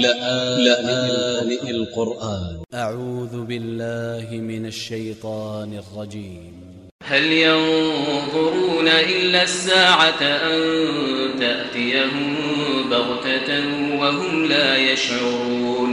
لآن, لآن القرآن. أ ع و ذ ب ا ل ل ه من ا ل ش ي ط ا ن ا ل ج ي م هل ينظرون إلا الساعة أن تأتيهم بغتة وهم لا يشعرون؟